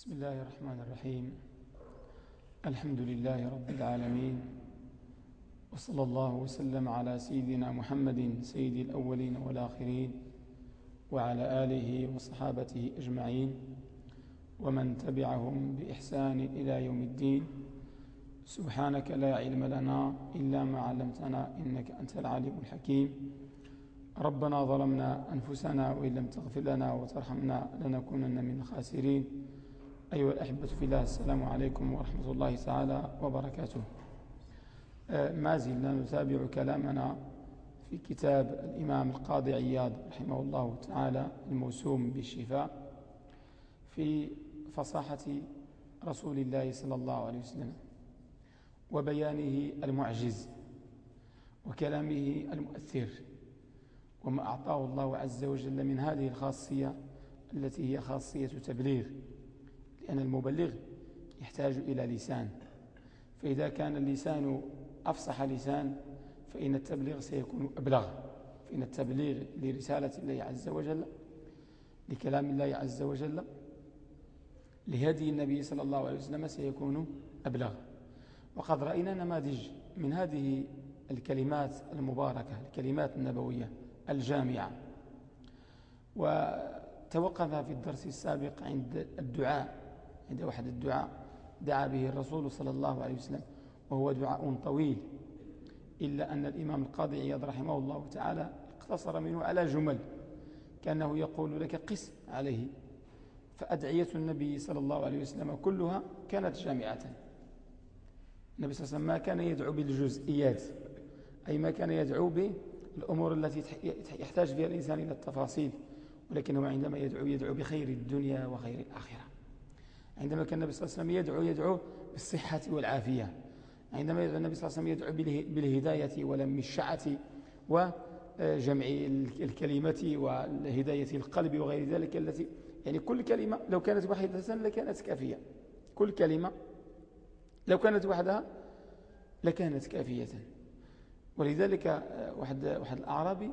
بسم الله الرحمن الرحيم. الحمد لله رب العالمين. وصلى الله وسلم على سيدنا محمد سيد الأولين والآخرين وعلى آله وصحابته أجمعين ومن تبعهم بإحسان إلى يوم الدين. سبحانك لا علم لنا إلا ما علمتنا إنك أنت العليم الحكيم. ربنا ظلمنا أنفسنا وإن لم تغفر لنا وترحمنا لنكونن من الخاسرين. أيها الأحبة في الله السلام عليكم ورحمة الله تعالى وبركاته. آه، ما زلنا نتابع كلامنا في كتاب الإمام القاضي عياض رحمه الله تعالى الموسوم بالشفاء في فصاحة رسول الله صلى الله عليه وسلم وبيانه المعجز وكلامه المؤثر وما أعطاه الله عز وجل من هذه الخاصية التي هي خاصية تبليغ. لأن المبلغ يحتاج إلى لسان. فإذا كان اللسان أفصح لسان فإن التبليغ سيكون أبلغ. فإن التبليغ لرسالة الله عز وجل لكلام الله عز وجل لهدي النبي صلى الله عليه وسلم سيكون أبلغ. وقد رأينا نماذج من هذه الكلمات المباركة الكلمات النبوية الجامعة. وتوقف في الدرس السابق عند الدعاء. عند واحد الدعاء دعا به الرسول صلى الله عليه وسلم وهو دعاء طويل إلا أن الإمام القاضي عياض رحمه الله تعالى اقتصر منه على جمل كأنه يقول لك قس عليه. فأدعية النبي صلى الله عليه وسلم كلها كانت جامعة. النبي صلى الله عليه وسلم ما كان يدعو بالجزئيات أي ما كان يدعو بالأمور التي يحتاج فيها الإنسان إلى التفاصيل ولكنه عندما يدعو يدعو بخير الدنيا وخير الآخرة. عندما كان النبي صلى الله عليه وسلم يدعو يدعو بالصحة والعافية. عندما يدعو النبي صلى الله عليه وسلم يدعو بالهداية ولم الشعة وجمع الكلمة وهداية القلب وغير ذلك التي يعني كل كلمة لو كانت واحدة لكانت كافية. كل كلمة لو كانت وحدها لكانت كافية. ولذلك واحد, واحد الأعرابي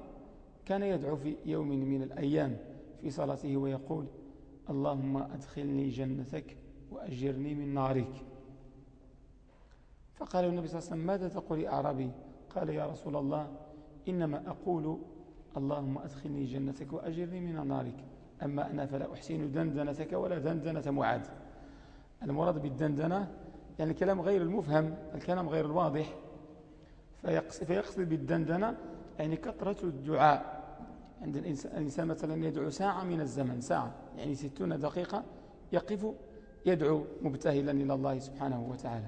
كان يدعو في يوم من الأيام في صلاته ويقول اللهم أدخلني جنتك وأجرني من نارك. فقال النبي صلى الله عليه وسلم ماذا تقول أعرابي؟ قال يا رسول الله إنما أقول اللهم أدخلني جنتك وأجرني من نارك. أما أنا فلا أحسن دندنتك ولا دندنة معاد المراد بالدندنة يعني الكلام غير المفهم الكلام غير الواضح. فيقصد بالدندنة يعني كثرة الدعاء. عند الإنسان مثلا يدعو ساعة من الزمن ساعة يعني ستون دقيقة يقف يدعو مبتهلا إلى الله سبحانه وتعالى.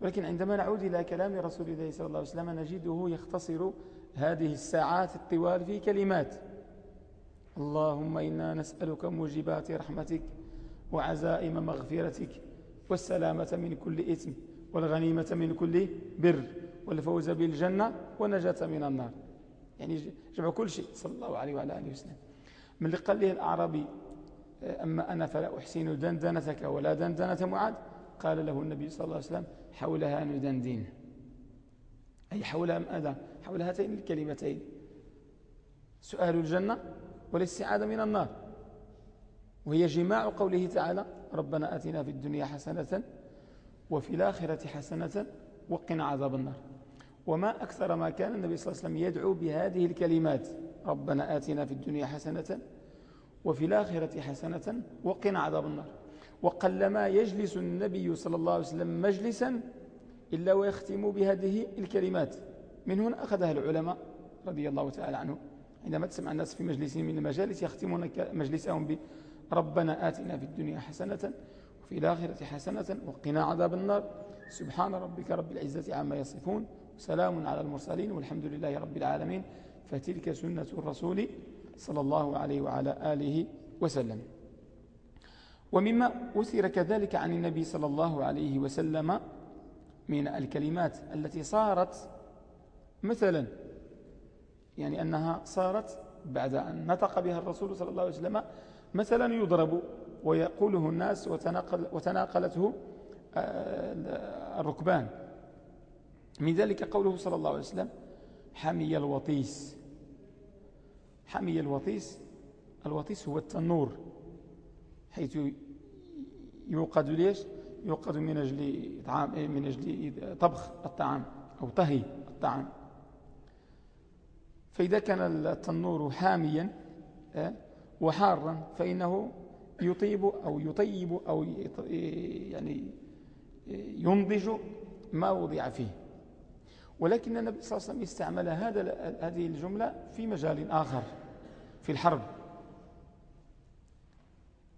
ولكن عندما نعود إلى كلام رسول الله صلى الله عليه وسلم نجده يختصر هذه الساعات الطوال في كلمات. اللهم إنا نسألك موجبات رحمتك وعزائم مغفرتك والسلامة من كل إثم والغنيمة من كل بر والفوز بالجنة والنجاة من النار. يعني جمع كل شيء صلى الله عليه وعلى آله وسلم. من اللي قال له الأعرابي أما أنا فلا أحسن دندنتك ولا دندنة معاد قال له النبي صلى الله عليه وسلم حولها ندندن. أي حول ماذا حول هاتين الكلمتين. سؤال الجنة والاستعادة من النار. وهي جماع قوله تعالى ربنا آتنا في الدنيا حسنة وفي الآخرة حسنة وقنا عذاب النار. وما أكثر ما كان النبي صلى الله عليه وسلم يدعو بهذه الكلمات. ربنا آتنا في الدنيا حسنة وفي الآخرة حسنة وقنا عذاب النار. وقلما يجلس النبي صلى الله عليه وسلم مجلسا إلا ويختم بهذه الكلمات. من هنا أخذها العلماء رضي الله تعالى عنه عندما تسمع الناس في مجلس من المجالس يختمون مجلسهم بربنا آتنا في الدنيا حسنة وفي الآخرة حسنة وقنا عذاب النار. سبحان ربك رب العزة عما يصفون. سلام على المرسلين والحمد لله رب العالمين. فتلك سنة الرسول صلى الله عليه وعلى آله وسلم. ومما أثر كذلك عن النبي صلى الله عليه وسلم من الكلمات التي صارت مثلا يعني أنها صارت بعد أن نطق بها الرسول صلى الله عليه وسلم مثلا يضرب ويقوله الناس وتناقل وتناقلته آه، الركبان. من ذلك قوله صلى الله عليه وسلم حمي الوطيس. حمي الوطيس الوطيس هو التنور حيث يوقد ليش؟ يوقد من أجل, طعام من أجل طبخ الطعام أو طهي الطعام. فإذا كان التنور حاميا آه، وحارا فإنه يطيب أو يطيب أو يعني ينضج ما وضع فيه. ولكن النبي صلى الله عليه وسلم استعمل هذا هذه الجملة في مجال آخر في الحرب.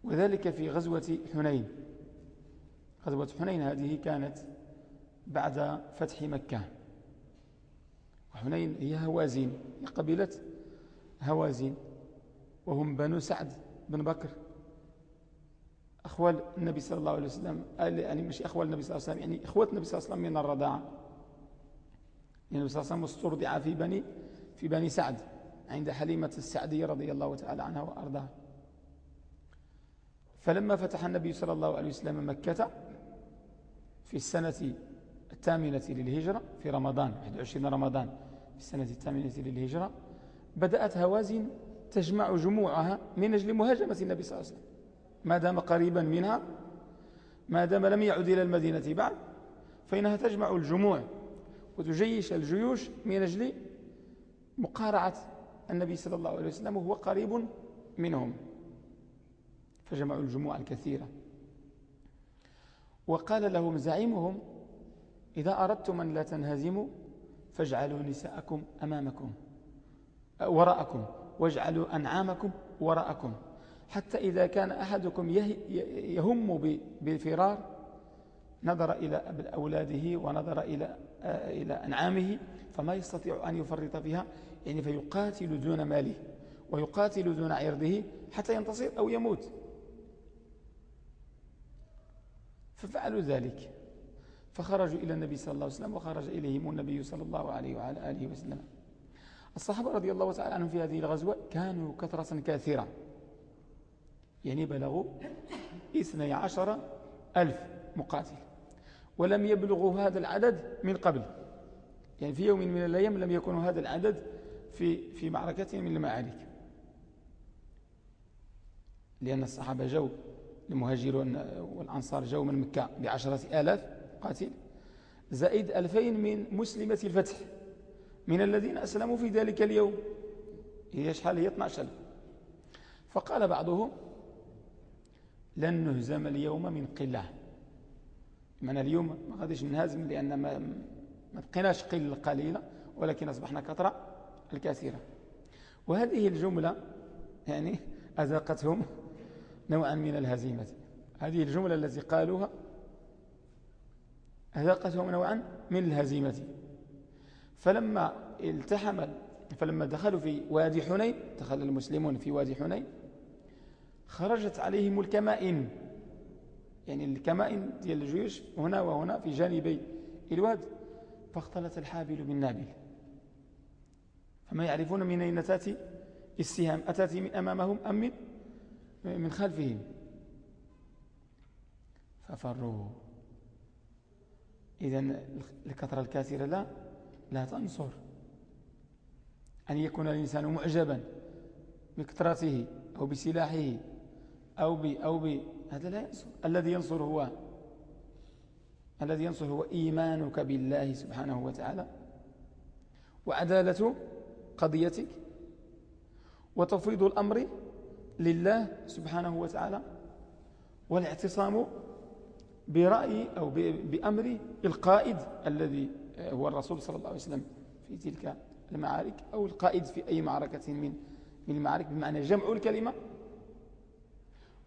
وذلك في غزوة حنين. غزوة حنين هذه كانت بعد فتح مكة. وحنين هي هوازين هي قبيلة هوازين. وهم بنو سعد بن بكر. أخوال النبي صلى الله عليه وسلم يعني مش أخوال النبي صلى الله عليه وسلم يعني إخوة النبي صلى الله عليه وسلم من الرضاعة. النبي صلى الله عليه وسلم استرضع في بني في بني سعد عند حليمة السعدية رضي الله تعالى عنها وأرضاها. فلما فتح النبي صلى الله عليه وسلم مكة في السنة الثامنة للهجرة في رمضان 21 رمضان في السنة الثامنة للهجرة بدأت هوازن تجمع جموعها من أجل مهاجمة النبي صلى الله عليه وسلم. ما دام قريبا منها ما دام لم يعد إلى المدينة بعد فإنها تجمع الجموع وتجيش الجيوش من أجل مقارعة النبي صلى الله عليه وسلم وهو قريب منهم. فجمعوا الجموع الكثيرة. وقال لهم زعيمهم إذا أردتم أن لا تنهزموا فاجعلوا نساءكم أمامكم وراءكم واجعلوا أنعامكم وراءكم. حتى إذا كان أحدكم يهم بالفرار نظر إلى أولاده ونظر إلى إلى أنعامه فما يستطيع أن يفرط فيها يعني فيقاتل دون ماله ويقاتل دون عرضه حتى ينتصر أو يموت. ففعلوا ذلك. فخرجوا إلى النبي صلى الله عليه وسلم وخرج إليهم النبي صلى الله عليه وعلى آله وسلم. الصحابة رضي الله تعالى عنهم في هذه الغزوة كانوا كثرة كاثرة يعني بلغوا اثني عشر ألف مقاتل. ولم يبلغوا هذا العدد من قبل. يعني في يوم من الأيام لم يكونوا هذا العدد في في معركة من المعارك لأن الصحابة جو المهاجرون والأنصار جو من مكة بعشرة آلاف قاتل. زائد ألفين من مسلمة الفتح من الذين أسلموا في ذلك اليوم. هي شحال؟ هي 12 فقال بعضهم لن نهزم اليوم من قلة. من اليوم ما غاديش نهزم لأن ما, ما بقيناش قلة قليلة ولكن أصبحنا كثرة الكثيرة. وهذه الجملة يعني أذاقتهم نوعا من الهزيمة. هذه الجملة التي قالوها أذاقتهم نوعا من الهزيمة. فلما التحم فلما دخلوا في وادي حنين دخل المسلمون في وادي حنين خرجت عليهم الكمائن. يعني الكمائن ديال الجيوش هنا وهنا في جانبي الواد فاختلط الحابل بالنابل. فما يعرفون من أين تأتي السهام؟ أتأتي من أمامهم أم من من خلفهم؟ ففروا. إذا الكثرة الكثيرة لا لا تنصر. أن يكون الإنسان معجبا بكثرته أو بسلاحه أو ب أو ب هذا لا ينصر. الذي ينصر هو الذي ينصر هو إيمانك بالله سبحانه وتعالى وعدالة قضيتك وتفويض الأمر لله سبحانه وتعالى والاعتصام برأي أو بأمر القائد الذي هو الرسول صلى الله عليه وسلم في تلك المعارك أو القائد في أي معركة من من المعارك بمعنى جمع الكلمة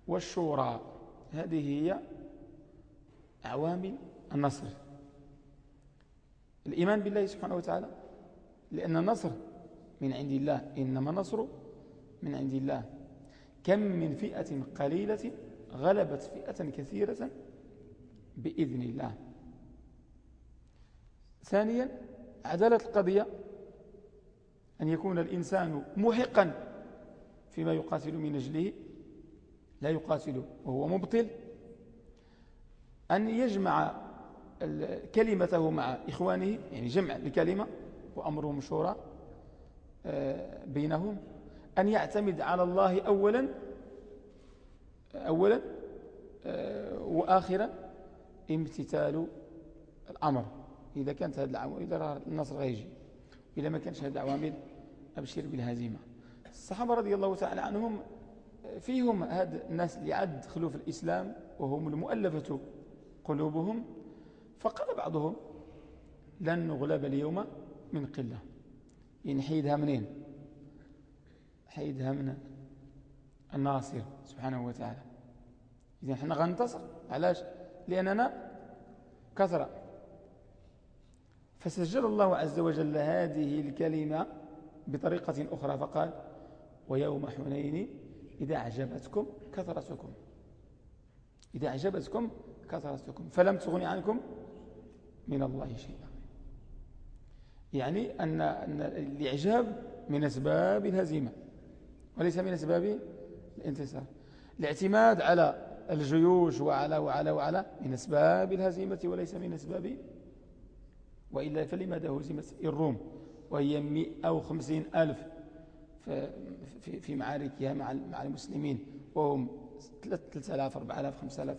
والشورى. هذه هي عوامل النصر. الإيمان بالله سبحانه وتعالى لأن النصر من عند الله إنما النصر من عند الله. كم من فئة قليلة غلبت فئة كثيرة بإذن الله. ثانيا عدالة القضية أن يكون الإنسان محقا فيما يقاتل من أجله. لا يقاتل وهو مبطل أن يجمع كلمته مع إخوانه يعني جمع الكلمة وأمرهم شورى آه، بينهم أن يعتمد على الله أولا أولا آه، وآخرا امتثال الأمر. إذا كانت هذه العوامل إذا النصر غيجي إذا ما كانش هذه العوامل أبشر بالهزيمة. الصحابة رضي الله تعالى عنهم فيهم هاد الناس اللي عاد دخلوا في الإسلام وهم المؤلفة قلوبهم فقال بعضهم لن نغلب اليوم من قلة. يعني منين؟ حيدها من الناصر سبحانه وتعالى. إذن إحنا غنتصر علاش؟ لأننا كثرة. فسجل الله عز وجل هذه الكلمة بطريقة أخرى فقال ويوم حنين إذا أعجبتكم كثرتكم إذا أعجبتكم كثرتكم فلم تغني عنكم من الله شيئا. يعني أن الإعجاب من أسباب الهزيمة وليس من أسباب الانتصار. الاعتماد على الجيوش وعلى وعلى وعلى من أسباب الهزيمة وليس من أسباب وإلا فلماذا هزمت الروم؟ وهي 150 ألف في معاركها مع المسلمين وهم 3000 4000 5000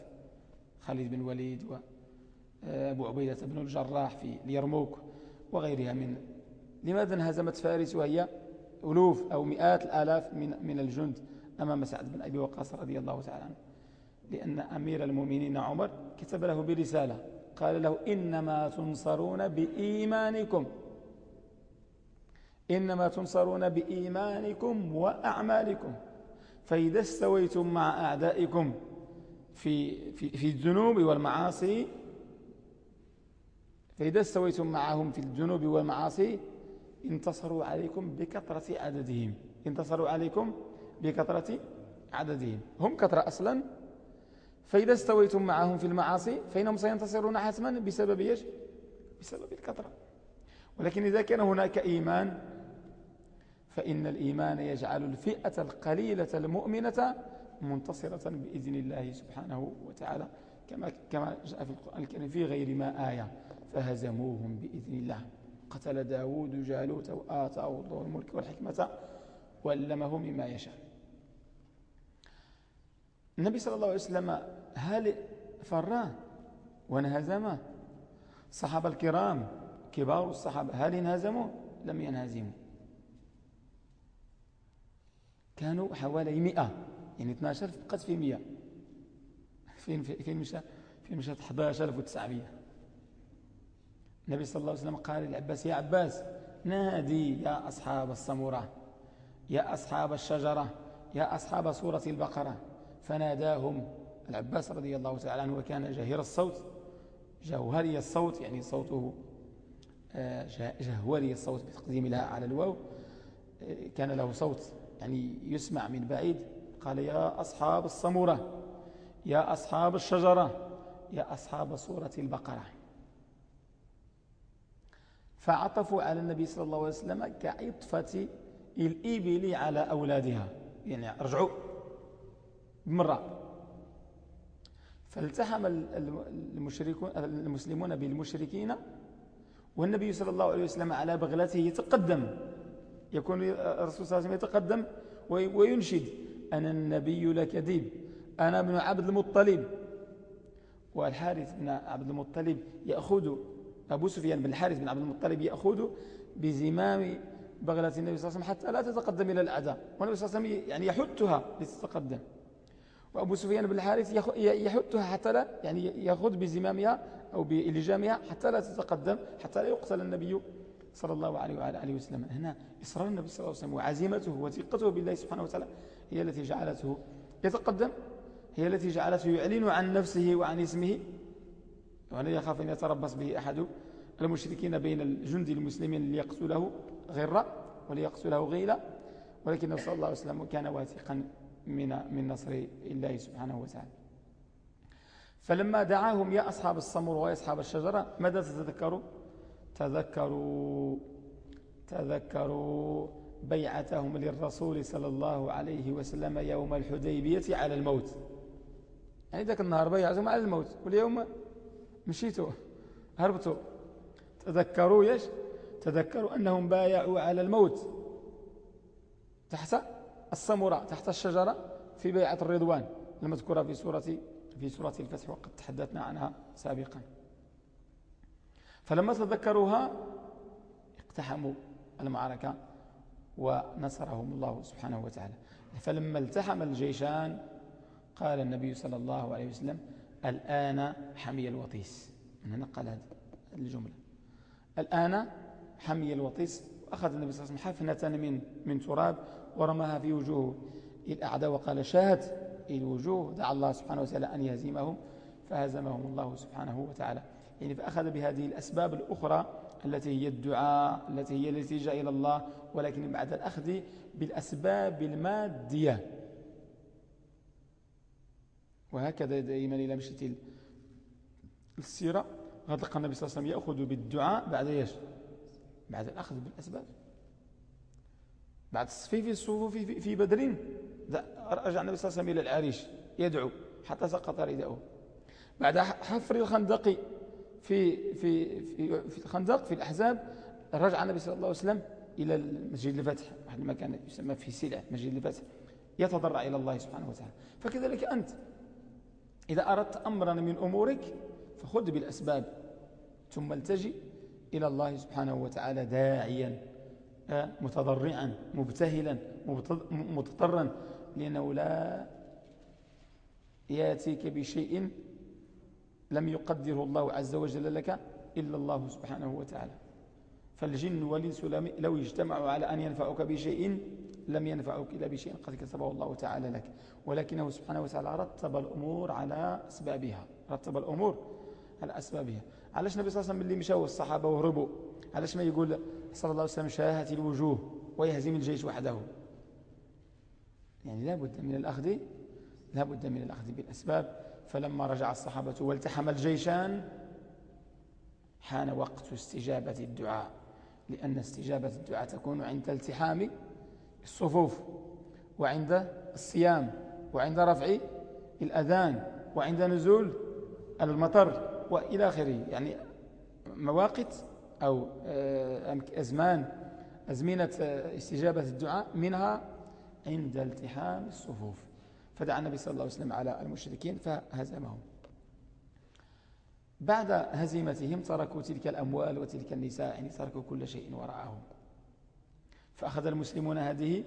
خالد بن وليد وأبو عبيدة بن الجراح في اليرموك وغيرها من. لماذا انهزمت فارس وهي ألوف أو مئات الآلاف من من الجند أمام سعد بن أبي وقاص رضي الله تعالى عنه؟ لأن أمير المؤمنين عمر كتب له برسالة قال له إنما تنصرون بإيمانكم. إنما تنصرون بإيمانكم وأعمالكم. فإذا استويتم مع أعدائكم في, في, في الذنوب والمعاصي فإذا استويتم معهم في الذنوب والمعاصي انتصروا عليكم بكثرة عددهم. انتصروا عليكم بكثرة عددهم. هم كثرة أصلا. فإذا استويتم معهم في المعاصي فإنهم سينتصرون حتما بسبب إيش؟ بسبب الكثرة. ولكن إذا كان هناك إيمان فإن الإيمان يجعل الفئة القليلة المؤمنة منتصرة بإذن الله سبحانه وتعالى كما كما جاء في القرآن الكريم في غير ما آية فهزموهم بإذن الله. قتل داود جالوت وآتاه الله الملك والحكمة وعلمه مما يشاء. النبي صلى الله عليه وسلم هل فراه وانهزمه الصحابة الكرام كبار الصحابة هل انهزموا؟ لم ينهزموا. كانوا حوالي مئة. يعني 12 فقط في مئة. فين فين مشى فين مشى 11900 النبي صلى الله عليه وسلم قال للعباس يا عباس نادي يا أصحاب الصمورة يا أصحاب الشجرة يا أصحاب سورة البقرة. فناداهم العباس رضي الله تعالى عنه وكان جهير الصوت. جوهري الصوت يعني صوته آه، جهوري الصوت بتقديم لها على الواو آه، كان له صوت يعني يسمع من بعيد قال يا أصحاب الصمورة يا أصحاب الشجرة يا أصحاب سورة البقرة. فعطفوا على النبي صلى الله عليه وسلم كعطفة الإبل على أولادها. يعني رجعوا بمرة فالتحم المشركون المسلمون بالمشركين والنبي صلى الله عليه وسلم على بغلته يتقدم يكون الرسول صلى الله عليه وسلم يتقدم وينشد. أنا النبي لكذب. أنا ابن عبد المطلب. والحارث بن عبد المطلب يأخذ أبو سفيان بن الحارث بن عبد المطلب يأخذ بزمام بغلة النبي صلى الله عليه وسلم حتى لا تتقدم إلى الأعداء. والنبي صلى الله عليه وسلم يعني يحثها لتتقدم. وأبو سفيان بن الحارث يحثها حتى لا يعني يأخذ بزمامها أو بإلجامها حتى لا تتقدم حتى لا يقتل النبي صلى الله عليه وعلى آله وسلم. هنا إصرار النبي صلى الله عليه وسلم وعزيمته وثقته بالله سبحانه وتعالى هي التي جعلته يتقدم هي التي جعلته يعلن عن نفسه وعن اسمه. وأنا يخاف أن يتربص به أحد المشركين بين الجند المسلمين ليقتله غرة وليقتله غيلة ولكن صلى الله عليه وسلم كان واثقا من من نصر الله سبحانه وتعالى. فلما دعاهم يا أصحاب الصمر ويا أصحاب الشجرة ماذا تتذكروا تذكروا تذكروا بيعتهم للرسول صلى الله عليه وسلم يوم الحديبية على الموت. يعني ذاك النهار بيعتهم على الموت. واليوم مشيتوا هربتوا. تذكروا يش تذكروا أنهم بايعوا على الموت. تحت الصمراء تحت الشجرة في بيعة الرضوان. المذكورة في سورة في سورة الفتح وقد تحدثنا عنها سابقا. فلما تذكروها اقتحموا المعركة ونصرهم الله سبحانه وتعالى. فلما التحم الجيشان قال النبي صلى الله عليه وسلم الآن حمي الوطيس. من هنا قال هذه الجملة. الآن حمي الوطيس. أخذ النبي صلى الله عليه وسلم حفنة من, من تراب ورماها في وجوه الأعداء وقال شاهد الوجوه دعا الله سبحانه وتعالى أن يهزمهم فهزمهم الله سبحانه وتعالى. يعني فأخذ بهذه الأسباب الأخرى التي هي الدعاء التي هي الالتجاء إلى الله ولكن بعد الأخذ بالأسباب المادية. وهكذا دائما إلى مشيت السيرة. غطق النبي صلى الله عليه وسلم يأخذ بالدعاء بعد إيش؟ بعد الأخذ بالأسباب. بعد الصفيف الصفوف في بدر رجع النبي صلى الله عليه وسلم إلى العريش يدعو حتى سقط رداؤه. بعد حفر الخندق في, في, في, في الخندق في الأحزاب رجع النبي صلى الله عليه وسلم إلى المسجد الفتح واحد المكان يسمى في سلع مسجد الفتح يتضرع إلى الله سبحانه وتعالى. فكذلك أنت إذا أردت أمرا من أمورك فخذ بالأسباب ثم التجي إلى الله سبحانه وتعالى داعيا آه، متضرعا مبتهلا مضطرا لأنه لا يأتيك بشيء لم يقدره الله عز وجل لك إلا الله سبحانه وتعالى. فالجن والإنس لو اجتمعوا على أن ينفعوك بشيء لم ينفعوك إلا بشيء قد كتبه الله تعالى لك. ولكنه سبحانه وتعالى رتب الأمور على أسبابها. رتب الأمور على أسبابها. علاش النبي صلى الله عليه وسلم اللي مشاو الصحابة وهربوا؟ علاش ما يقول صلى الله عليه وسلم شاهت الوجوه ويهزم الجيش وحده؟ يعني لا بد من الأخذ لا بد من الأخذ بالأسباب. فلما رجع الصحابة والتحم الجيشان حان وقت استجابة الدعاء لأن استجابة الدعاء تكون عند التحام الصفوف وعند الصيام وعند رفع الأذان وعند نزول المطر وإلى آخره. يعني مواقت أو آه، أزمان أزمنة آه، استجابة الدعاء منها عند التحام الصفوف. فدعا النبي صلى الله عليه وسلم على المشركين فهزمهم. بعد هزيمتهم تركوا تلك الأموال وتلك النساء يعني تركوا كل شيء وراءهم. فأخذ المسلمون هذه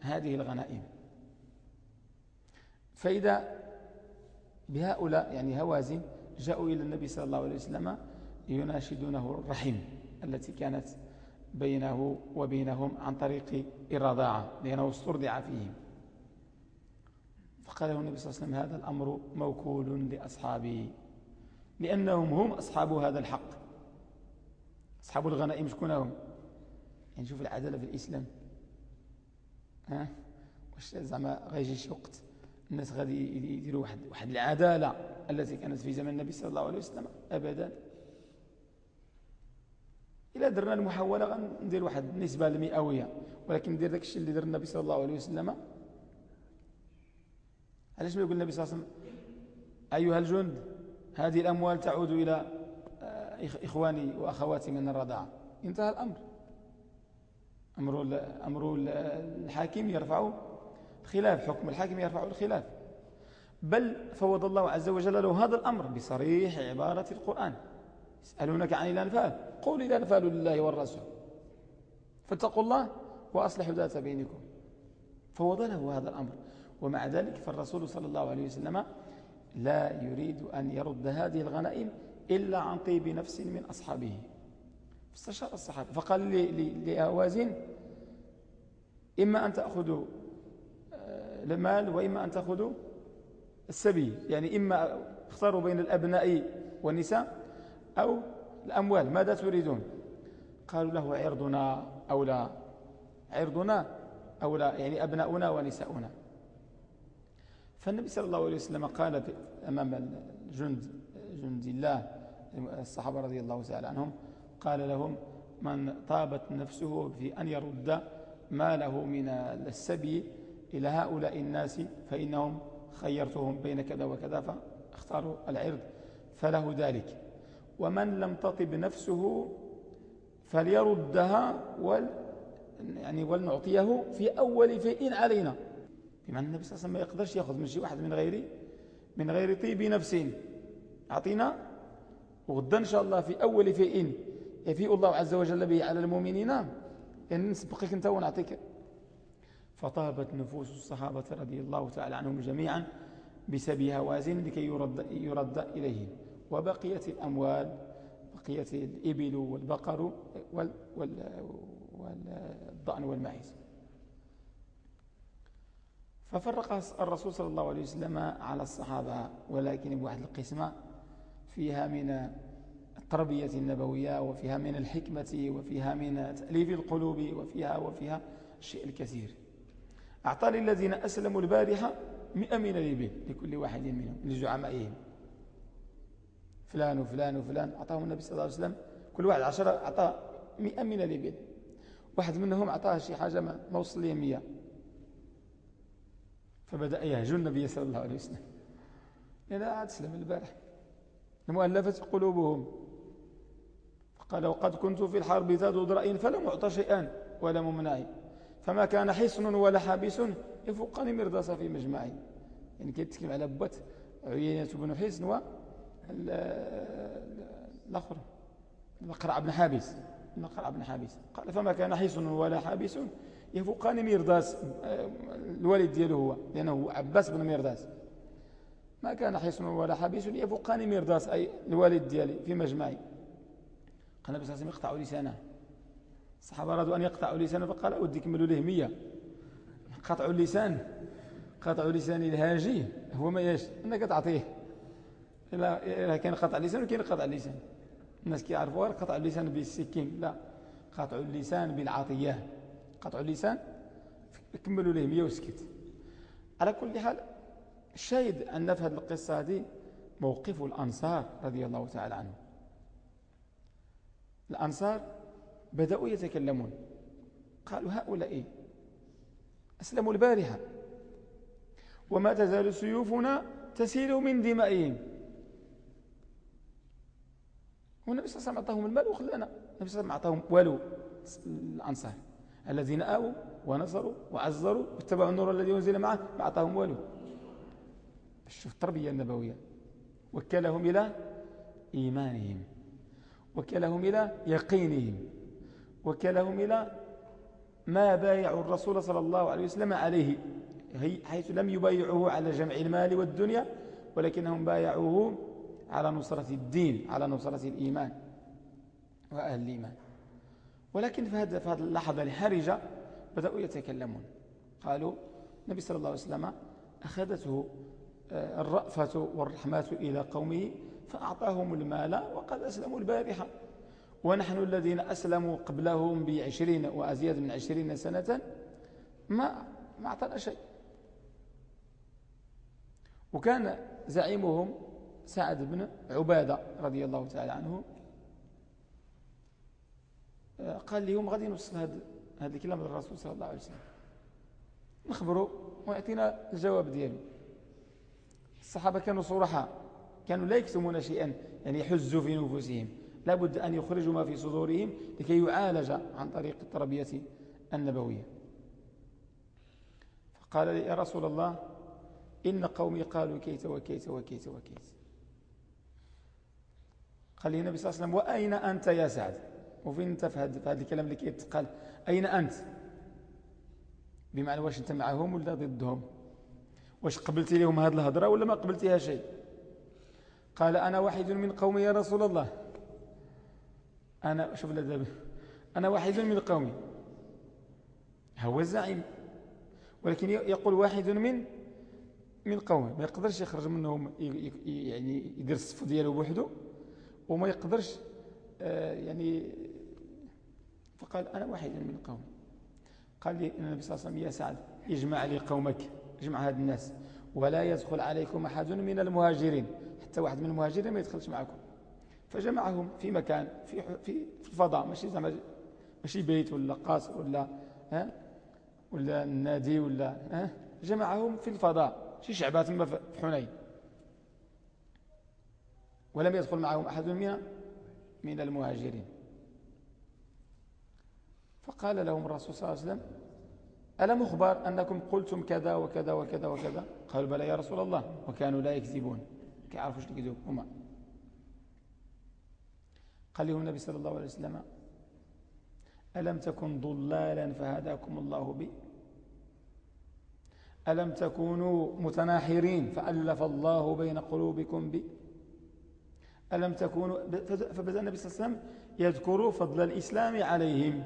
هذه الغنائم. فإذا بهؤلاء يعني هوازن جاءوا إلى النبي صلى الله عليه وسلم يناشدونه الرحم التي كانت بينه وبينهم عن طريق الرضاعة لأنه استرضع فيهم. فقال له النبي صلى الله عليه وسلم هذا الأمر موكول لأصحابي لأنهم هم أصحاب هذا الحق. أصحاب الغنائم شكون هم يعني شوف العدالة في الإسلام. ها؟ واش زعما غيجي شي وقت الناس غادي يديروا واحد واحد العدالة التي كانت في زمن النبي صلى الله عليه وسلم أبدا. إلا درنا المحاولة غندير واحد النسبة المئوية ولكن ندير داك الشيء اللي دار النبي صلى الله عليه وسلم علاش ما يقول النبي صلى الله عليه وسلم؟ أيها الجند هذه الأموال تعود إلى آه، إخواني وأخواتي من الرضاعة. انتهى الأمر. أمر أمر الحاكم يرفع الخلاف حكم الحاكم يرفع الخلاف. بل فوض الله عز وجل له هذا الأمر بصريح عبارة القرآن. يسألونك عن الأنفال قول الأنفال لله والرسول. فاتقوا الله وأصلحوا ذات بينكم. فوض له هذا الأمر. ومع ذلك فالرسول صلى الله عليه وسلم لا يريد أن يرد هذه الغنائم إلا عن طيب نفس من أصحابه. فاستشار الصحابة فقال لأوازن إما أن تأخذوا آه، المال وإما أن تأخذوا السبي. يعني إما اختاروا بين الأبناء والنساء أو الأموال ماذا تريدون؟ قالوا له عرضنا أو لا؟ عرضنا أو لا؟ يعني أبناؤنا ونساؤنا. فالنبي صلى الله عليه وسلم قال أمام الجند جند الله الصحابة رضي الله تعالى عنهم قال لهم من طابت نفسه في أن يرد ماله من السبي إلى هؤلاء الناس فإنهم خيرتهم بين كذا وكذا فاختاروا العرض فله ذلك. ومن لم تطب نفسه فليردها وال يعني ولنعطيه في أول فئين علينا. بمعنى النبي صلى الله عليه وسلم ما يقدرش يأخذ من شيء واحد من غير من غير طيب نفس. أعطينا وغدا إن شاء الله في أول فئين يفيء الله عز وجل به على المؤمنين. أن نسبقك أنت ونعطيك. فطابت نفوس الصحابة رضي الله تعالى عنهم جميعا بسبب هوازن لكي يرد, يرد إليهم. وبقيت الأموال بقيت الإبل والبقر والضأن والمعيز ففرق الرسول صلى الله عليه وسلم على الصحابة ولكن بواحد القسمة فيها من التربية النبوية وفيها من الحكمة وفيها من تأليف القلوب وفيها وفيها الشيء الكثير. أعطى للذين أسلموا البارحة مئة من الإبل لكل واحد منهم لزعمائهم. فلان وفلان وفلان أعطاهم النبي صلى الله عليه وسلم كل واحد عشرة أعطاه مئة من الإبل. واحد منهم أعطاه شي حاجة ما وصل لي مئة. فبدأ يهجو النبي صلى الله عليه وسلم. إلى عاد سلم البارح. المؤلفة قلوبهم. فقال وقد كنت في الحرب ذات رأي فلم أعطى شيئا ولا ممنعي فما كان حصن ولا حابس يفوقني مرداس في مجمعي. يعني كيتكلم على بوت عيينة بن حصن و الآخر. القرع بن حابس. القرع بن حابس. قال فما كان حصن ولا حابس يفوقني مرداس الوالد دياله هو لأنه عباس بن مرداس ما كان حصن ولا حابس يفوقني مرداس أي الوالد ديالي في مجمعي. قال النبي صلى الله عليه وسلم لسانه. الصحابة أرادوا أن يقطعوا لسانه فقال أودي كملوا له مية قطع اللسان قطع لسان الهاجي هو ما ياش أنك تعطيه. إلا كان قطع اللسان وكان قطع اللسان. الناس كيعرفوا قطع اللسان بالسكين. لا قطع اللسان بالعطية. قطع اللسان كملوا له مية وسكت. على كل حال الشاهد أن في هذه القصة هذه موقف الأنصار رضي الله تعالى عنهم الأنصار بدأوا يتكلمون. قالوا هؤلاء أسلموا البارحة. وما تزال سيوفنا تسيل من دمائهم. والنبي صلى الله عليه وسلم أعطاهم المال وخلانا. النبي صلى الله عليه وسلم أعطاهم والو الأنصار. الذين آووا ونصروا وعزروا واتبعوا النور الذي أنزل معه ما أعطاهم والو شوف التربية النبوية. وكلهم إلى إيمانهم. وكلهم إلى يقينهم. وكلهم إلى ما بايعوا الرسول صلى الله عليه وسلم عليه. حيث لم يبايعوه على جمع المال والدنيا ولكنهم بايعوه على نصرة الدين على نصرة الإيمان وأهل الإيمان. ولكن في هذه اللحظة الحرجة بدأوا يتكلمون. قالوا النبي صلى الله عليه وسلم أخذته آه، الرأفة والرحمة إلى قومه فأعطاهم المال وقد أسلموا البارحة. ونحن الذين أسلموا قبلهم بعشرين وأزيد من عشرين سنة ما ما أعطانا شيء. وكان زعيمهم سعد بن عبادة رضي الله تعالى عنه قال لهم غادي نوصل هذا هذا الكلام للرسول صلى الله عليه وسلم. نخبره ويعطينا الجواب ديالو. الصحابة كانوا صرحاء كانوا لا يكتمون شيئا يعني يحزوا في نفوسهم. لابد أن يخرجوا ما في صدورهم لكي يعالج عن طريق التربية النبوية. فقال لي يا رسول الله إن قومي قالوا كيت وكيت وكيت وكيت. قال لي النبي صلى الله عليه وسلم وأين أنت يا سعد؟ وفين أنت في هذا الكلام اللي كيتقال؟ أين أنت؟ بمعنى واش أنت معهم ولا ضدهم؟ واش قبلتي لهم هذه الهضرة ولا ما قبلتيها شيء؟ قال أنا واحد من قومي يا رسول الله. أنا شوف دابا أنا واحد من قومي. هو الزعيم ولكن يقول واحد من من قومه. ما يقدرش يخرج منهم يعني يدير الصف دياله بوحده وما يقدرش آه، يعني فقال أنا واحد من قومي قال لي النبي صلى الله عليه وسلم يا سعد اجمع لي قومك اجمع هذا الناس ولا يدخل عليكم أحد من المهاجرين حتى واحد من المهاجرين ما يدخلش معكم. فجمعهم في مكان في في الفضاء ماشي زعما ماشي بيت ولا قصر ولا ها ولا النادي ولا ها جمعهم في الفضاء. شي شعبات تما في حنين. ولم يدخل معهم أحد من من المهاجرين. فقال لهم الرسول صلى الله عليه وسلم ألم أخبر أنكم قلتم كذا وكذا وكذا وكذا؟ قالوا بلى يا رسول الله وكانوا لا يكذبون. كيعرفوا شنو يكذبوا هما. قال لهم النبي صلى الله عليه وسلم ألم تكن ضلالا فهداكم الله بي؟ ألم تكونوا متناحرين فألف الله بين قلوبكم بي؟ ألم تكونوا فبدأ النبي صلى الله عليه وسلم يذكر فضل الإسلام عليهم.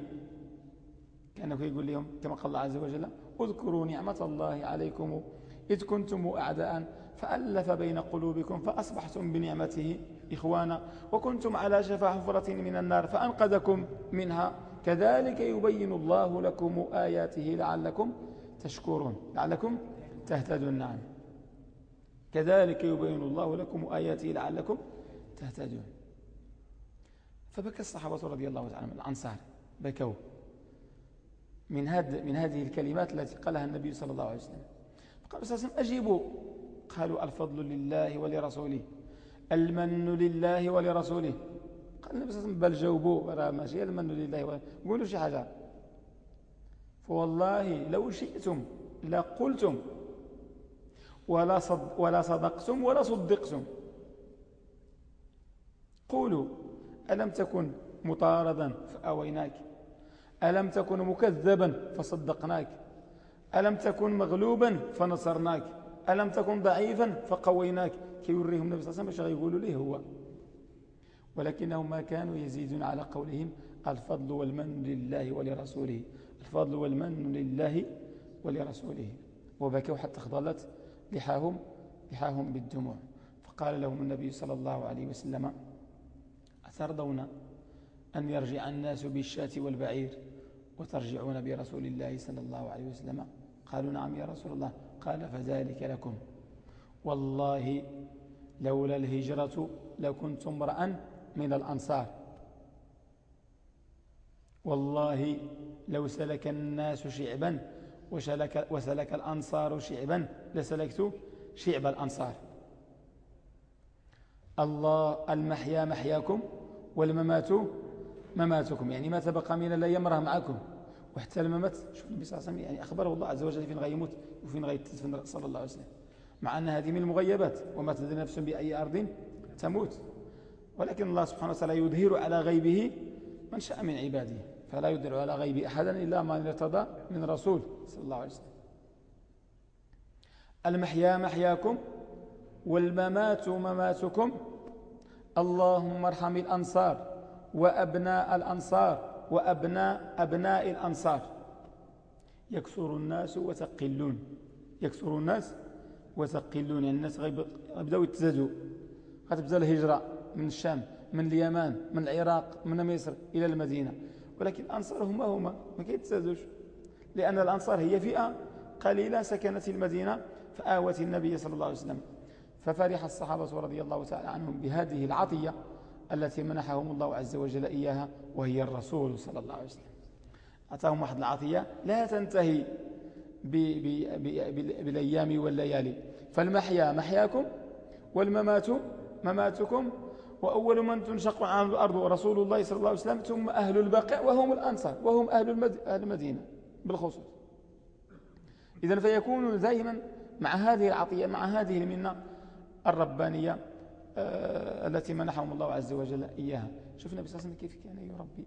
كأنه يقول لهم كما قال الله عز وجل اذكروا نعمة الله عليكم إذ كنتم أعداء فألف بين قلوبكم فأصبحتم بنعمته إخوانا وكنتم على شفا حفرة من النار فأنقذكم منها. كذلك يبين الله لكم آياته لعلكم تشكرون لعلكم تهتدون نعم. كذلك يبين الله لكم آياته لعلكم تهتدون. فبكى الصحابة رضي الله تعالى عنهم الأنصار بكوا. من, هذه من هذه الكلمات التي قالها النبي صلى الله عليه وسلم. فقال أساسا أجيبوا. قالوا الفضل لله ولرسوله المن لله ولرسوله. قال النبي صلى الله عليه وسلم بل جاوبوا. راه ماشي المن لله قولوا شي حاجة. فوالله لو شئتم لقلتم ولا, صد ولا صدقتم ولا صدقتم. قولوا ألم تكن مطاردا؟ فأويناك. ألم تكن مكذبا فصدقناك. ألم تكن مغلوبا فنصرناك. ألم تكن ضعيفا فقويناك. كي يوريهم النبي صلى الله عليه وسلم يقولوا ليه هو. ولكنهم ما كانوا يزيدون على قولهم الفضل والمن لله ولرسوله. الفضل والمن لله ولرسوله. وبكوا حتى خضلت لحاهم لحاهم بالدموع. فقال لهم النبي صلى الله عليه وسلم أترضون أن يرجع الناس بالشاة والبعير؟ وترجعون برسول الله صلى الله عليه وسلم. قالوا نعم يا رسول الله. قال فذلك لكم. والله لولا الهجرة لكنت امرأ من الأنصار. والله لو سلك الناس شعبا وسلك, وسلك الأنصار شعبا لسلكت شعب الأنصار. الله المحيا محياكم والممات مماتكم يعني ما تبقى من الأيام راه معكم. وحتى الممات شوف النبي صلى الله عليه وسلم يعني أخبره الله عز وجل فين غيموت وفين غيتدفن صلى الله عليه وسلم. مع أن هذه من المغيبات وما تدري نفس بأي أرض تموت. ولكن الله سبحانه وتعالى يظهر على غيبه من شاء من عباده. فلا يدر على غيب أحدا إلا من ارتضى من رسول صلى الله عليه وسلم. المحيا محياكم والممات مماتكم. اللهم ارحم الأنصار. وأبناء الأنصار وأبناء أبناء الأنصار. يكثر الناس وتقلون يكثر الناس وتقلون يعني الناس غيبداو يتزادوا. غتبدا الهجرة من الشام من اليمن من العراق من مصر إلى المدينة. ولكن الأنصار هما هما ما كيتزادوش. لأن الأنصار هي فئة قليلة سكنت المدينة فآوت النبي صلى الله عليه وسلم. ففرح الصحابة رضي الله تعالى عنهم بهذه العطية. التي منحهم الله عز وجل إياها وهي الرسول صلى الله عليه وسلم. أعطاهم واحد العطية لا تنتهي بالأيام والليالي. فالمحيا محياكم والممات مماتكم وأول من تنشق عن الأرض رسول الله صلى الله عليه وسلم ثم أهل البقاء وهم الأنصار وهم أهل المدينة بالخصوص. إذا فيكون دائما مع هذه العطية مع هذه المنة الربانية التي منحهم الله عز وجل إياها. شوف النبي صلى الله عليه وسلم كيف كان يربي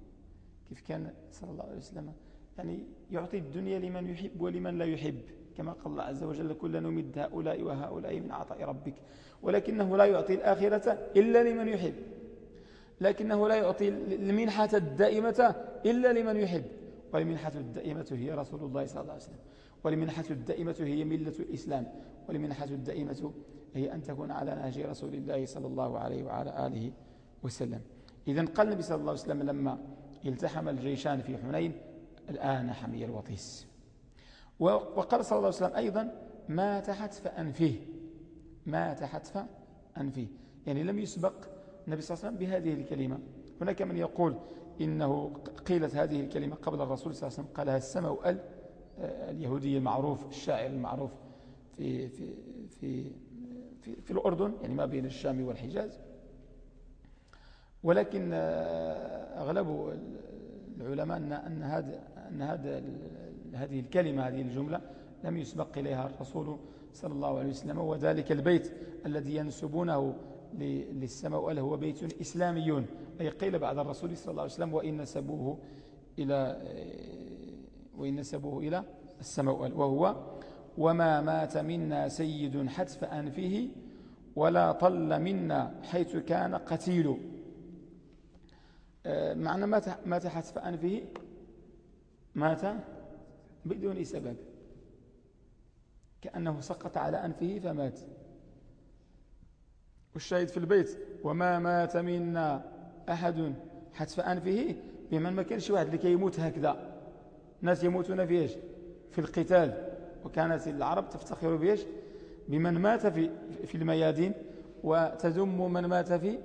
كيف كان صلى الله عليه وسلم. يعني يعطي الدنيا لمن يحب ولمن لا يحب كما قال الله عز وجل كلا نمد هؤلاء وهؤلاء من عطاء ربك ولكنه لا يعطي الآخرة إلا لمن يحب. لكنه لا يعطي المنحة الدائمة إلا لمن يحب. والمنحة الدائمة هي رسول الله صلى الله عليه وسلم. والمنحة الدائمة هي ملة الإسلام والمنحة الدائمة هي أن تكون على نهج رسول الله صلى الله عليه وعلى آله وسلم. إذا قال النبي صلى الله عليه وسلم لما التحم الجيشان في حنين الآن حمي الوطيس وقال صلى الله عليه وسلم أيضا مات حتف أنفه مات حتف أنفه يعني لم يسبق النبي صلى الله عليه وسلم بهذه الكلمة. هناك من يقول إنه قيلت هذه الكلمة قبل الرسول صلى الله عليه وسلم قالها السماء ال اليهودي المعروف الشاعر المعروف في, في, في, في, في الأردن يعني ما بين الشام والحجاز. ولكن أغلب العلماء أن هذا أن هذا هذه الكلمة هذه الجملة لم يسبق إليها الرسول صلى الله عليه وسلم. وذلك البيت الذي ينسبونه للسماء هو بيت إسلامي. أي قيل بعد الرسول صلى الله عليه وسلم وإن نسبوه إلى وإن نسبوه إلى السماء وهو وما مات منا سيد حتف أنفه ولا طل منا حيث كان قتيل. آه، معنى مات, مات حتف أنفه مات بدون سبب. كأنه سقط على أنفه فمات. والشاهد في البيت وما مات منا أحد حتف أنفه بمن ما كانش واحد اللي كيموت هكذا. الناس يموتون في إيش؟ في القتال. وكانت العرب تفتخر بيش بمن مات في في الميادين وتذم من مات في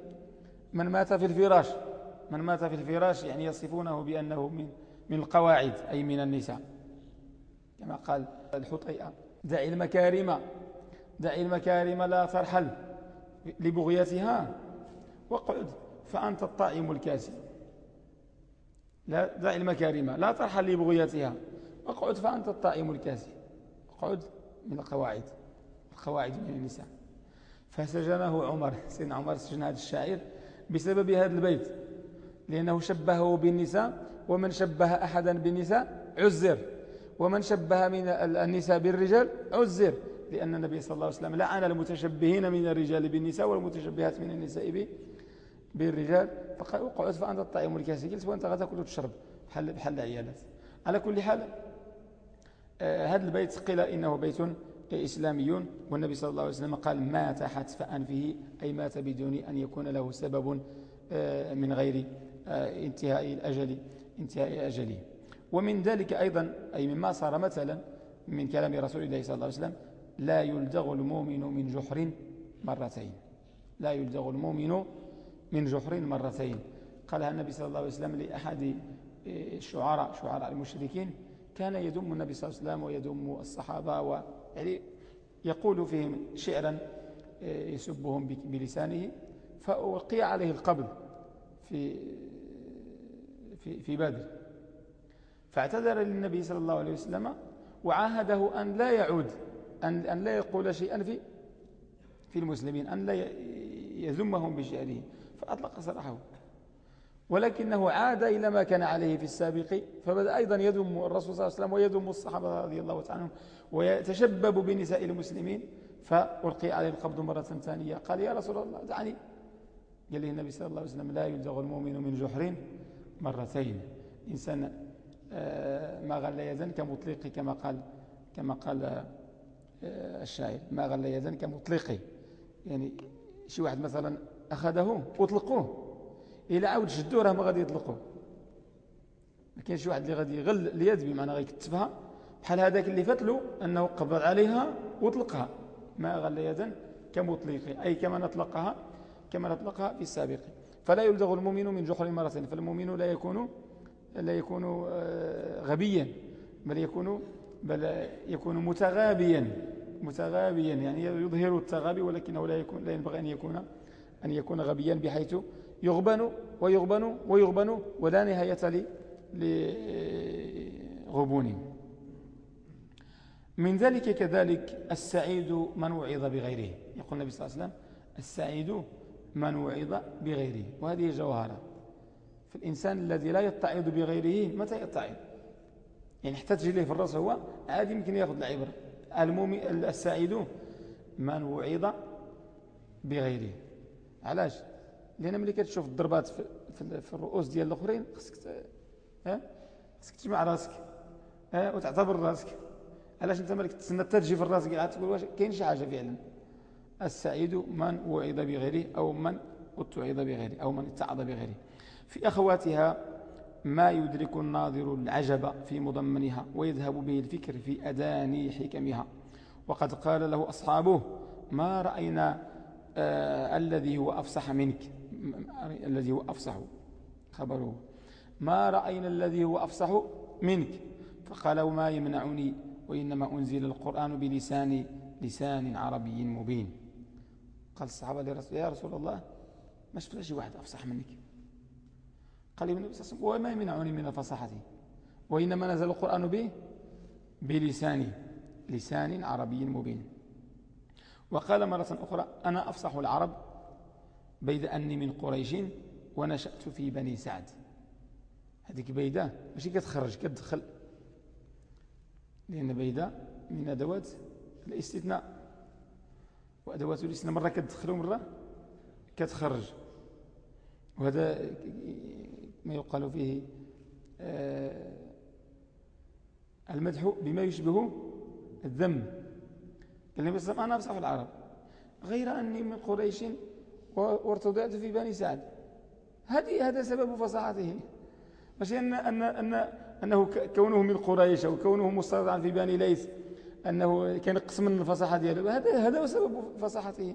من مات في الفراش. من مات في الفراش يعني يصفونه بأنه من من القواعد أي من النساء. كما قال الحطيئة دعي المكارم دعي المكارم لا ترحل لبغيتها واقعد فأنت الطائم الكاسي لا دعي المكارم لا ترحل لبغيتها. واقعد فأنت الطائم الكاسي. اقعد من القواعد القواعد من النساء. فسجنه عمر سيدنا عمر سجن هذا الشاعر بسبب هذا البيت. لأنه شبهه بالنساء ومن شبه أحدا بالنساء عزر. ومن شبه من النساء بالرجال عزر. لأن النبي صلى الله عليه وسلم لعن المتشبهين من الرجال بالنساء والمتشبهات من النساء بالرجال فقال اقعد فأنت الطعيم قلت وأنت غتاكل وتشرب بحال بحال العيالات. على كل حال آه، هذا البيت قيل إنه بيت إسلامي. والنبي صلى الله عليه وسلم قال مات حتف أنفه أي مات بدون أن يكون له سبب آه، من غير آه، انتهاء الأجل انتهاء أجله ومن ذلك أيضا أي مما صار مثلا من كلام رسول الله صلى الله عليه وسلم لا يلدغ المؤمن من جحر مرتين. لا يلدغ المؤمن من جحر مرتين. قالها النبي صلى الله عليه وسلم لأحد الشعراء شعراء المشركين. كان يدم النبي صلى الله عليه وسلم ويدم الصحابة و يعني يقول فيهم شعرا آه، يسبهم بلسانه. فألقي عليه القبض في في في بدر. فاعتذر للنبي صلى الله عليه وسلم وعاهده أن لا يعود أن أن لا يقول شيئا في في المسلمين أن لا يذمهم بشعره. فأطلق سراحه ولكنه عاد إلى ما كان عليه في السابق فبدأ أيضا يذم الرسول صلى الله عليه وسلم ويذم الصحابة رضي الله تعالى عنهم ويتشبب بنساء المسلمين فألقي عليه القبض مرة ثانية. قال يا رسول الله دعني. قال له النبي صلى الله عليه وسلم لا يلدغ المؤمن من جحر مرتين. إنسان آه، ما غل يدا كمطلقي كما قال كما قال آه، الشاعر ما غل يدا كمطلقي يعني شي واحد مثلا أخذه أطلقوه إلا عاود شدوه راه ما غادي يطلقوه. ما كاينش واحد اللي غادي يغل اليد بمعنى غيكتفها بحال هذاك اللي فتلو أنه قبض عليها واطلقها ما غل يدا كمطلق أي كما نطلقها كما نطلقها في السابق. فلا يلدغ المؤمن من جحر مرة فالمؤمن لا يكون لا يكون آه، غبيا بل يكون بل يكون متغابيا. متغابيا يعني يظهر التغابي ولكنه لا يكون لا ينبغي أن يكون أن يكون غبيا بحيث يغبن ويغبن ويغبن ولا نهاية لغبونه من ذلك كذلك السعيد من وعظ بغيره. يقول النبي صلى الله عليه وسلم السعيد من وعظ بغيره. وهذه جوهرة. فالإنسان الذي لا يتعظ بغيره متى يتعظ؟ يعني تجي له في الرأس هو عادي يمكن يأخذ العبرة. السعيد من وعظ بغيره. علاش؟ لأن ملي كتشوف الضربات في, في الرؤوس ديال الآخرين خصك ها؟ خصك تجمع راسك ها؟ وتعتبر راسك. علاش أنت مالك تسنى تجي في الراس قاعد تقول واش كاين شي حاجة فعلا. السعيد من وعظ بغيره أو من اتعظ بغيره أو من اتعظ بغيره. في أخواتها ما يدرك الناظر العجب في مضمنها ويذهب به الفكر في أداني حكمها. وقد قال له أصحابه ما رأينا آه الذي هو أفصح منك. الذي هو أفصح. خبره. ما رأينا الذي هو أفصح منك؟ فقال وما يمنعني وإنما أنزل القرآن بلسان لسان عربي مبين. قال الصحابة لرسول يا رسول الله ما شفت شي واحد أفصح منك؟ قال لي النبي صلى الله عليه وسلم وما يمنعني من الفصاحة. وإنما نزل القرآن به بلسان لسان عربي مبين. وقال مرة أخرى أنا أفصح العرب بيد أني من قريش ونشأت في بني سعد. هذيك بيدة ماشي كتخرج كتدخل. لأن بيدة من أدوات الاستثناء. وأدوات الاستثناء مرة كتدخل ومرة كتخرج. وهذا ما يقال فيه آه، المدح بما يشبه الذم. النبي صلى الله عليه وسلم أنا أفصح العرب. غير أني من قريش وارتضعت في بني سعد. هذه هذا سبب فصاحته ماشي أن أن أن أنه كونه من قريش أو كونه مسترضعا في بني ليث أنه كان قسم من الفصاحة دياله هذا هذا هو سبب فصاحته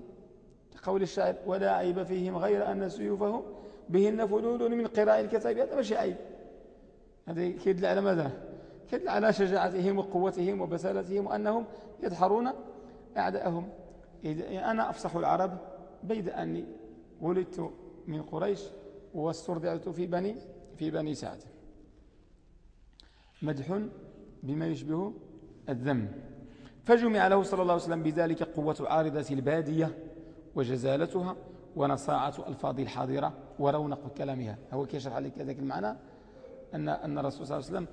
قول الشاعر ولا عيب فيهم غير أن سيوفهم بهن فلول من قراء الكتاب. هذا ماشي عيب. هذا يدل على ماذا؟ يدل على شجاعتهم وقوتهم وبسالتهم وأنهم يدحرون أعداءهم أنا أفصح العرب بيد أني ولدت من قريش واسترضعت في بني في بني سعد. مدح بما يشبه الذم. فجمع له صلى الله عليه وسلم بذلك قوة عارضة البادية وجزالتها ونصاعة ألفاظ الحاضرة ورونق كلامها. هو كيشرح عليك هذاك المعنى؟ أن, أن الرسول صلى الله عليه وسلم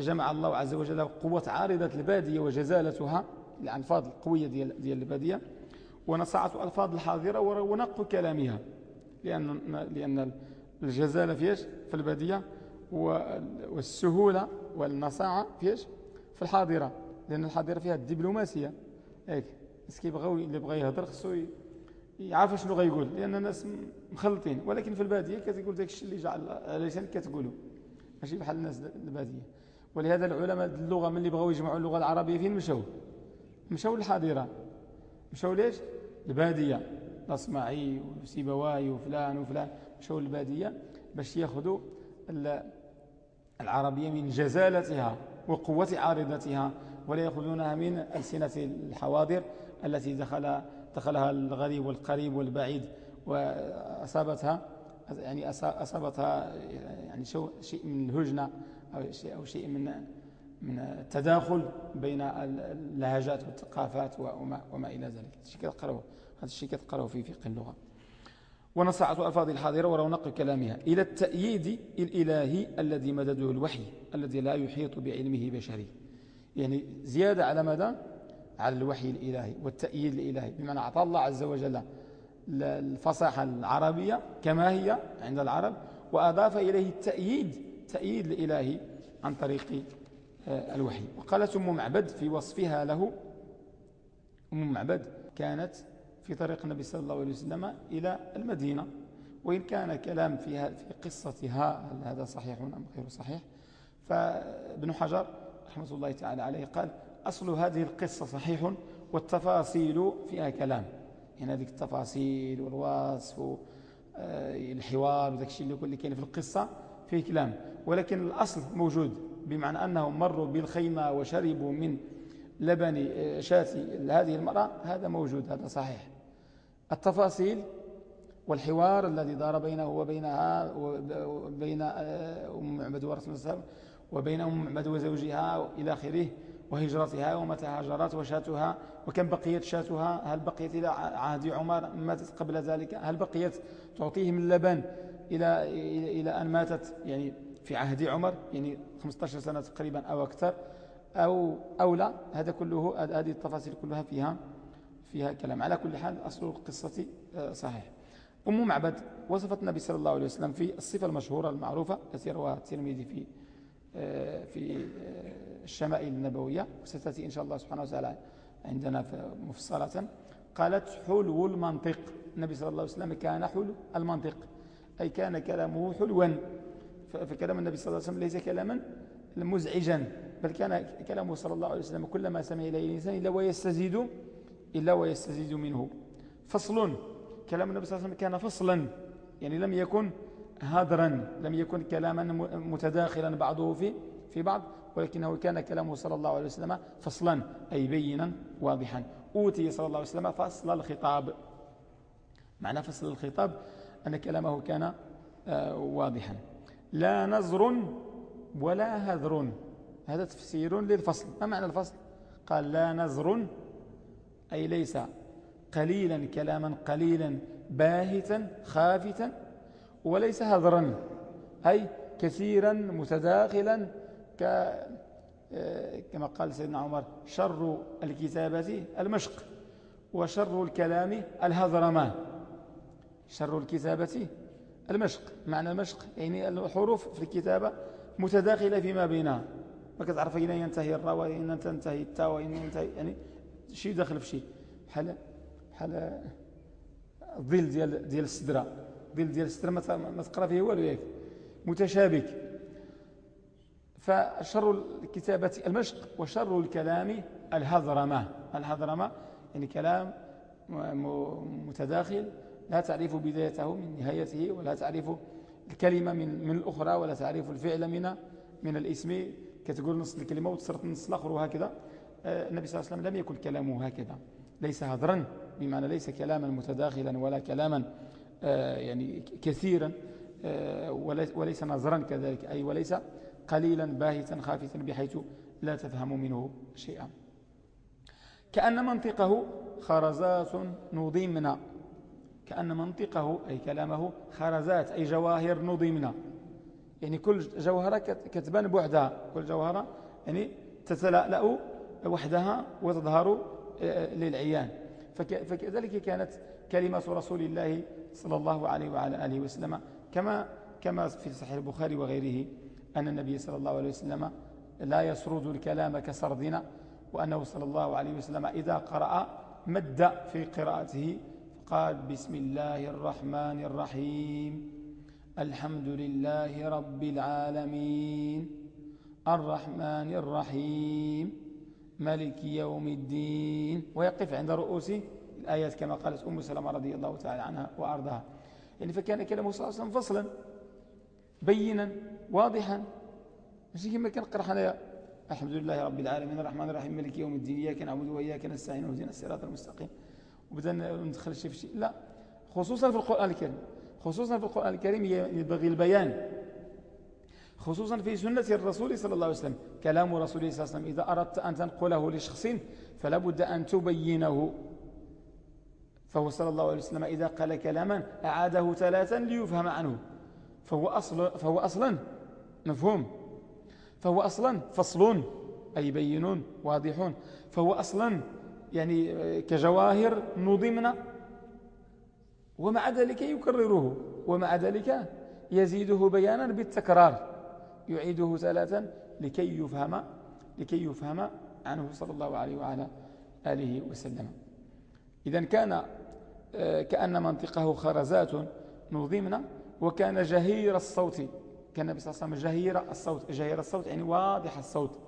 جمع الله عز وجل قوة عارضة البادية وجزالتها الألفاظ القوية ديال, ديال البادية ونصاعة ألفاظ الحاضرة ورونق كلامها لأن, لأن الجزالة فيش في البادية والسهولة والنصاعة فيش في الحاضرة لأن الحاضرة فيها الدبلوماسية. هيك بس كيبغاو اللي بغى يهضر خصو يعرف شنو غيقول لأن الناس مخلطين ولكن في البادية كتقول داك الشيء اللي جعل على لسانك كتقوله. ماشي بحال الناس البادية. ولهذا العلماء اللغة من اللي بغاو يجمعوا اللغة العربية فين مشاو؟ مشاو للحاضرة مشاو ليش البادية. الأصمعي وسيبواي وفلان وفلان. مشاو للبادية باش ياخذوا العربية من جزالتها وقوة عارضتها ولا يأخذونها من ألسنة الحواضر التي دخل دخلها الغريب والقريب والبعيد وأصابتها يعني أصابتها يعني شيء من الهجنة أو شيء من من التداخل بين اللهجات والثقافات وما, وما إلى ذلك. هذا الشيء كتقرأه هذا الشيء كتقرأه في فقه اللغة. ونصعة ألفاظ الحاضرة ورونق كلامها إلى التأييد الإلهي الذي مدده الوحي الذي لا يحيط بعلمه بشري. يعني زيادة على مدى؟ على الوحي الإلهي والتأييد الإلهي. بمعنى أعطى الله عز وجل الفصاحة العربية كما هي عند العرب وأضاف إليه التأييد تأييد الإلهي عن طريق الوحي. وقالت أم معبد في وصفها له أم معبد كانت في طريق النبي صلى الله عليه وسلم إلى المدينة. وإن كان كلام في في قصتها هل هذا صحيح أم غير صحيح؟ فابن حجر رحمة الله تعالى عليه قال أصل هذه القصة صحيح والتفاصيل فيها كلام. يعني هذه التفاصيل والوصف والحوار وذاك الشيء اللي كاين في القصة فيه كلام. ولكن الأصل موجود. بمعنى أنهم مروا بالخيمة وشربوا من لبن شاة هذه المرأة هذا موجود هذا صحيح. التفاصيل والحوار الذي دار بينه وبينها وبين أم معبد ورسول الله وبين أم معبد وزوجها إلى آخره وهجرتها ومتى هاجرت وشاتها وكم بقيت شاتها هل بقيت إلى عهد عمر ماتت قبل ذلك هل بقيت تعطيه من اللبن إلى, إلى أن ماتت يعني في عهد عمر يعني 15 سنة تقريبا أو أكثر أو, أو لا هذا كله هذه التفاصيل كلها فيها فيها كلام. على كل حال أصل القصة آه، صحيح. أم معبد وصفت النبي صلى الله عليه وسلم في الصفة المشهورة المعروفة التي رواها الترمذي في آه، في آه، الشمائل النبوية وستأتي إن شاء الله سبحانه وتعالى عندنا مفصلة. قالت حلو المنطق. النبي صلى الله عليه وسلم كان حلو المنطق أي كان كلامه حلوا. فكلام النبي صلى الله عليه وسلم ليس كلاما مزعجا بل كان كلامه صلى الله عليه وسلم كلما سمع إليه الإنسان إلا ويستزيد إلا ويستزيد منه. فصل. كلام النبي صلى الله عليه وسلم كان فصلا يعني لم يكن هدرا لم يكن كلاما متداخلا بعضه في في بعض ولكنه كان كلامه صلى الله عليه وسلم فصلا أي بينا واضحا. أوتي صلى الله عليه وسلم فصل الخطاب. معنى فصل الخطاب أن كلامه كان آه، واضحا. لا نظر ولا هذر. هذا تفسير للفصل. ما معنى الفصل؟ قال لا نزر أي ليس قليلا كلاما قليلا باهتا خافتا وليس هذرا أي كثيرا متداخلا كما قال سيدنا عمر شر الكتابة المشق وشر الكلام الهذرمان شر الكتابة المشق معنى المشق يعني الحروف في الكتابة متداخلة فيما بينها. ما كتعرف أين ينتهي الراء وأين تنتهي التاء وأين ينتهي يعني شيء داخل في شيء بحال بحال الظل ديال ديال السدرة. الظل ديال السدرة ما تقرأ فيه والو ياك. متشابك. فشر الكتابة المشق وشر الكلام الهضرمة. الهضرمة يعني كلام متداخل لا تعرف بدايته من نهايته ولا تعرف الكلمة من, من الأخرى ولا تعرف الفعل من من الاسم. كتقول نص الكلمة وتصرف نص الآخر وهكذا. آه، النبي صلى الله عليه وسلم لم يكن كلامه هكذا. ليس هضرا بمعنى ليس كلاما متداخلا ولا كلاما آه، يعني كثيرا آه، وليس نظرا كذلك. أي وليس قليلا باهتا خافتا بحيث لا تفهم منه شيئا. كأن منطقه خرزات نضمنا كأن منطقه أي كلامه خرزات أي جواهر نضمنا يعني كل جوهرة كتبان بعدها كل جوهرة يعني تتلألأ وحدها وتظهر آه، للعيان. فكذلك كانت كلمة رسول الله صلى الله عليه وعلى آله وسلم. كما كما في صحيح البخاري وغيره أن النبي صلى الله عليه وسلم لا يسرد الكلام كسردنا وأنه صلى الله عليه وسلم إذا قرأ مد في قراءته قال بسم الله الرحمن الرحيم. الحمد لله رب العالمين. الرحمن الرحيم. ملك يوم الدين. ويقف عند رؤوس الآيات كما قالت أم سلمة رضي الله تعالى عنها وأرضها يعني فكان كلامه صلى الله عليه وسلم فصلا بينا واضحا. ماشي كما كان قرأ حنايا. الحمد لله رب العالمين. الرحمن الرحيم. ملك يوم الدين. إياك نعبد وإياك نستعين. واهدنا الصراط المستقيم. وبدأ ندخل شيء في شيء لا خصوصا في القرآن الكريم. خصوصا في القرآن الكريم ينبغي البيان. خصوصا في سنة الرسول صلى الله عليه وسلم. كلام رسوله صلى الله عليه وسلم إذا أردت أن تنقله لشخص فلا بد أن تبينه. فهو صلى الله عليه وسلم إذا قال كلاما أعاده ثلاثا ليفهم عنه. فهو, أصل فهو أصلا مفهوم. فهو أصلا فصل أي بينون واضحون. فهو أصلا يعني كجواهر نظمنا. ومع ذلك يكرره. ومع ذلك يزيده بيانا بالتكرار. يعيده ثلاثا لكي يفهم لكي يفهم عنه صلى الله عليه وعلى آله وسلم. إذا كان آه، كأن منطقه خرزات نظمنا. وكان جهير الصوت. كان النبي صلى الله عليه وسلم جهير الصوت. جهير الصوت يعني واضح الصوت.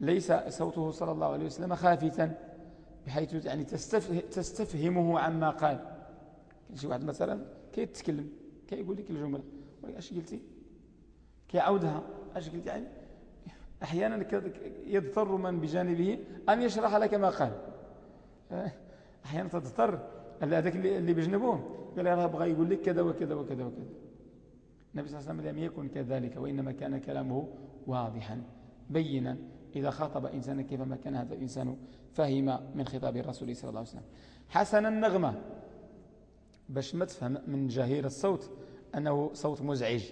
ليس صوته صلى الله عليه وسلم خافتا. بحيث يعني تستفهمه عما قال. شي واحد مثلا كيتكلم كيقول لك الجملة أش قلتي؟ كيعاودها. أش قلت يعني أحيانا يضطر من بجانبه أن يشرح لك ما قال. أحيانا تضطر. هذاك اللي بجنبه؟ قال راه بغى يقول لك كذا وكذا وكذا وكذا. النبي صلى الله عليه وسلم لم يكن كذلك وإنما كان كلامه واضحا بينا. إذا خاطب إنسانا كيفما كان هذا الإنسان فهم من خطاب الرسول صلى الله عليه وسلم. حسن النغمة. باش ما تفهم من جهير الصوت أنه صوت مزعج.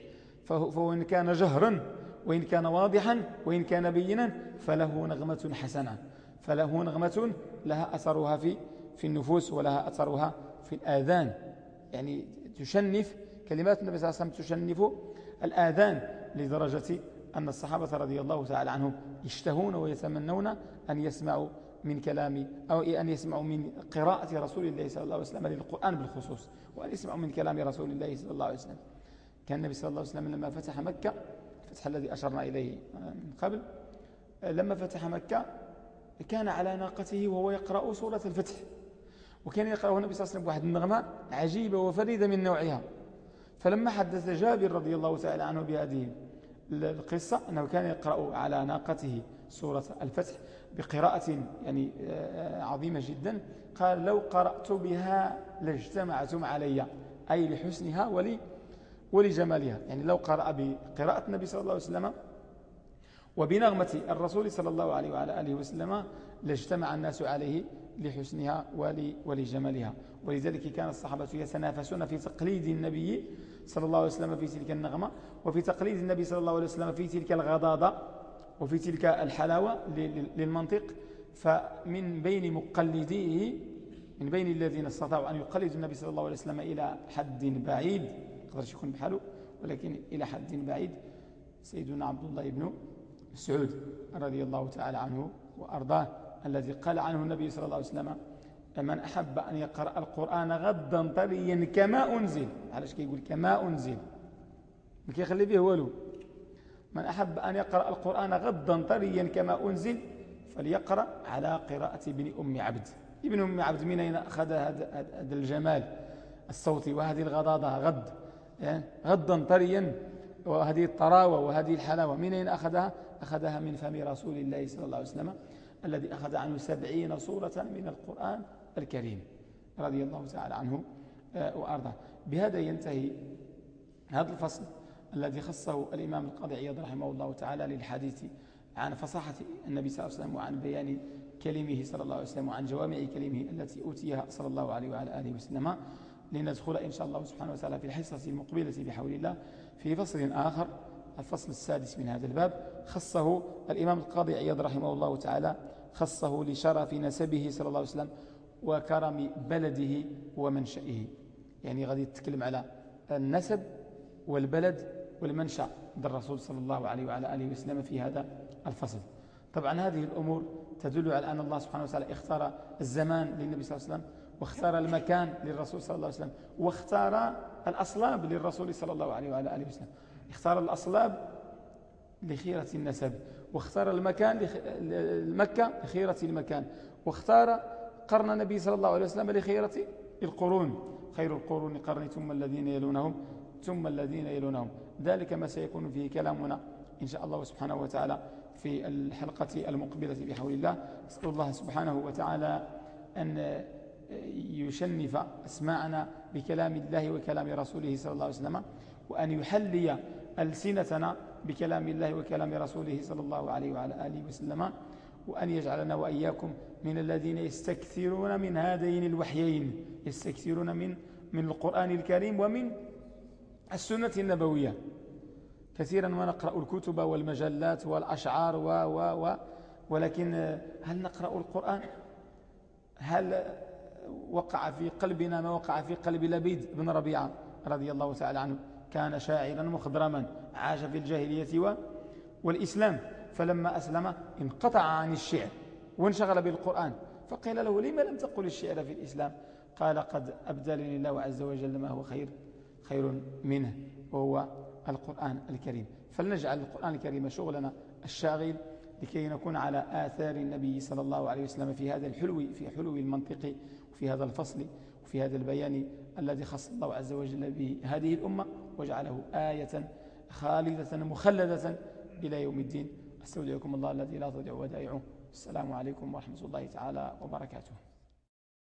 فهو إن كان جهرا وإن كان واضحا وإن كان بينا فله نغمة حسنة. فله نغمة لها أثرها في في النفوس ولها أثرها في الآذان. يعني تشنف كلمات النبي صلى الله عليه وسلم تشنف الآذان لدرجة أن الصحابة رضي الله تعالى عنهم يشتهون ويتمنون أن يسمعوا من كلام أو أن يسمعوا من قراءة رسول الله صلى الله عليه وسلم للقرآن بالخصوص وأن يسمعوا من كلام رسول الله صلى الله عليه وسلم. كان النبي صلى الله عليه وسلم لما فتح مكة الفتح الذي أشرنا إليه من قبل لما فتح مكة كان على ناقته وهو يقرأ سورة الفتح. وكان يقرأه النبي صلى الله عليه وسلم بواحد النغمة عجيبة وفريدة من نوعها. فلما حدث جابر رضي الله تعالى عنه بهذه القصة أنه كان يقرأ على ناقته سورة الفتح بقراءة يعني آه، عظيمة جدا. قال لو قرأت بها لاجتمعتم علي أي لحسنها ولي ولجمالها. يعني لو قرأ بقراءة النبي صلى الله عليه وسلم وبنغمة الرسول صلى الله عليه وعلى آله وسلم لاجتمع الناس عليه لحسنها ولجمالها. ولذلك كان الصحابة يتنافسون في تقليد النبي صلى الله عليه وسلم في تلك النغمة وفي تقليد النبي صلى الله عليه وسلم في تلك الغضاضة وفي تلك الحلاوة للمنطق. فمن بين مقلديه من بين الذين استطاعوا أن يقلدوا النبي صلى الله عليه وسلم إلى حد بعيد يقدر يكون بحاله ولكن إلى حد بعيد. سيدنا عبد الله بن مسعود رضي الله تعالى عنه وأرضاه الذي قال عنه النبي صلى الله عليه وسلم من أحب أن يقرأ القرآن غدا طريا كما أنزل. علاش كيقول كما أنزل؟ ما كيخلي به والو. من أحب أن يقرأ القرآن غدا طريا كما أنزل فليقرأ على قراءة ابن أم عبد. ابن أم عبد من أين أخذ هذا الجمال الصوتي وهذه الغضاضة؟ غد إيه؟ غدا طريا وهذه الطراوة وهذه الحلاوة. من أين أخذها؟ أخذها من فم رسول الله صلى الله عليه وسلم الذي أخذ عنه سبعين صورة من القرآن الكريم رضي الله تعالى عنه آه، وأرضاه. بهذا ينتهي هذا الفصل الذي خصه الإمام القاضي عياض رحمه الله تعالى للحديث عن فصاحة النبي صلى الله عليه وسلم وعن بيان كلمه صلى الله عليه وسلم وعن جوامع كلمه التي أوتيها صلى الله عليه وعلى آله وسلم. لندخل إن شاء الله سبحانه وتعالى في الحصة المقبلة بحول الله في فصل آخر الفصل السادس من هذا الباب. خصه الإمام القاضي عياض رحمه الله تعالى خصه لشرف نسبه صلى الله عليه وسلم وكرم بلده ومنشئه. يعني غادي يتكلم على النسب والبلد والمنشأ الرسول صلى الله عليه وعلى آله وسلم في هذا الفصل. طبعا هذه الأمور تدل على أن الله سبحانه وتعالى اختار الزمان للنبي صلى الله عليه وسلم واختار المكان للرسول صلى الله عليه وسلم واختار الأصلاب للرسول صلى الله عليه وعلى آله وسلم. اختار الأصلاب لخيرة النسب واختار المكان المكة لخيرة المكان واختار قرن النبي صلى الله عليه وسلم لخيرة القرون. خير القرون قرن ثم الذين يلونهم ثم الذين يلونهم. ذلك ما سيكون فيه كلامنا إن شاء الله سبحانه وتعالى في الحلقة المقبلة بحول الله. أسأل الله سبحانه وتعالى أن يشنف أسماعنا بكلام الله وكلام رسوله صلى الله عليه وسلم وأن يحلي ألسنتنا بكلام الله وكلام رسوله صلى الله عليه وعلى آله وسلم وأن يجعلنا وإياكم من الذين يستكثرون من هذين الوحيين يستكثرون من من القرآن الكريم ومن السنة النبوية. كثيرا ما نقرأ الكتب والمجلات والأشعار و و و ولكن هل نقرأ القرآن؟ هل وقع في قلبنا ما وقع في قلب لبيد بن ربيعة رضي الله تعالى عنه؟ كان شاعرا مخضرما عاش في الجاهلية والإسلام. فلما أسلم انقطع عن الشعر. وانشغل بالقرآن. فقيل له لما لم تقل الشعر في الإسلام؟ قال قد أبدلني الله عز وجل ما هو خير خير منه وهو القرآن الكريم. فلنجعل القرآن الكريم شغلنا الشاغل لكي نكون على آثار النبي صلى الله عليه وسلم في هذا الحلو في حلو المنطق وفي هذا الفصل وفي هذا البيان الذي خص الله عز وجل به هذه الأمة وجعله آية خالدة مخلدة إلى يوم الدين. أستودعكم الله الذي لا تضيع ودائعه. السلام عليكم ورحمة الله تعالى وبركاته.